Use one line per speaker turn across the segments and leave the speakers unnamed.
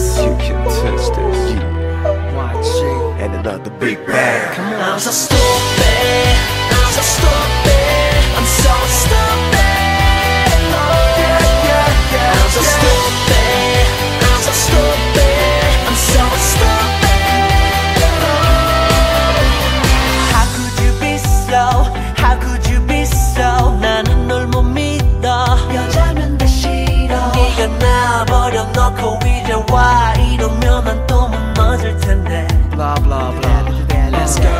this, you
can touch this.
Watch it,
and another big bang.
Come on. I'm so stupid. I'm so stupid. 와 이러면 난또 무너질 텐데.
blah blah blah. Let's go.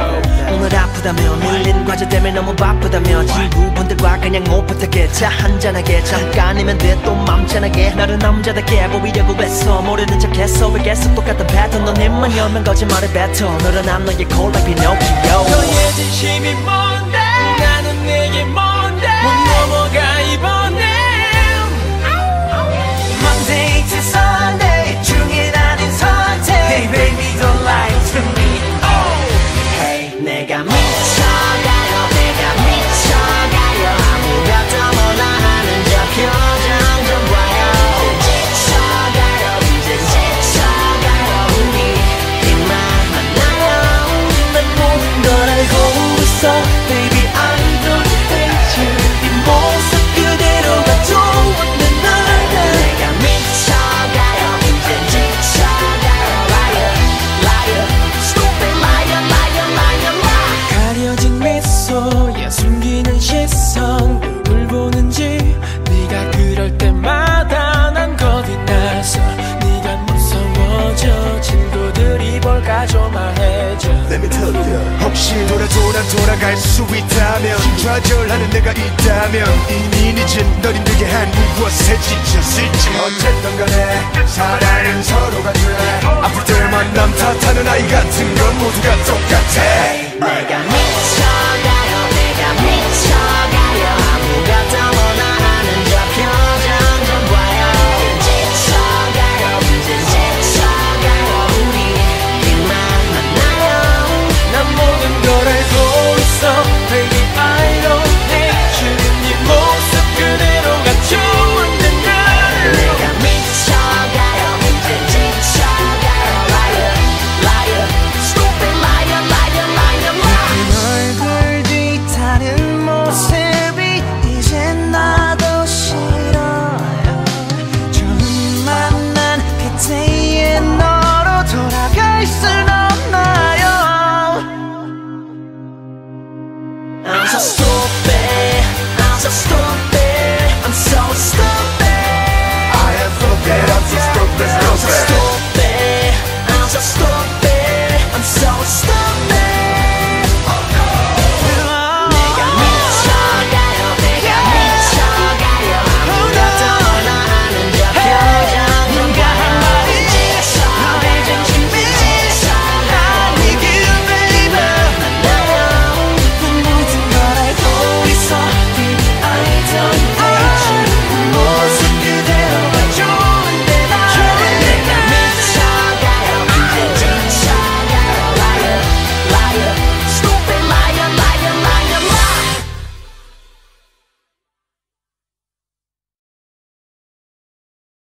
오늘 아프다며 밀린 과제 때문에 너무 바쁘다며. 친구분들과 그냥 오붓하게 차 한잔하게 잠깐이면 돼. 또 맘전하게. 너를 남자답게 보이려고 했어 모르는 척했어 왜 계속 똑같은 패턴. 넌 입만 열면 거짓말에 뱉어 너를 난 너의 콜 like 피노키오 너의
진심이 뭔
혹시 돌아 돌아 돌아갈 수 있다면 좌절하는 내가 있다면 늦은 널 힘들게 한 무엇에 지쳤을지 어쨌든 간에 사랑은 서로가 돼. 아플 때만 남 탓하는 아이 같은 건 모두가 미쳐
I'm so stupid, I'm so stupid, I'm so stupid.
I am stupid, I'm so stupid, stupid.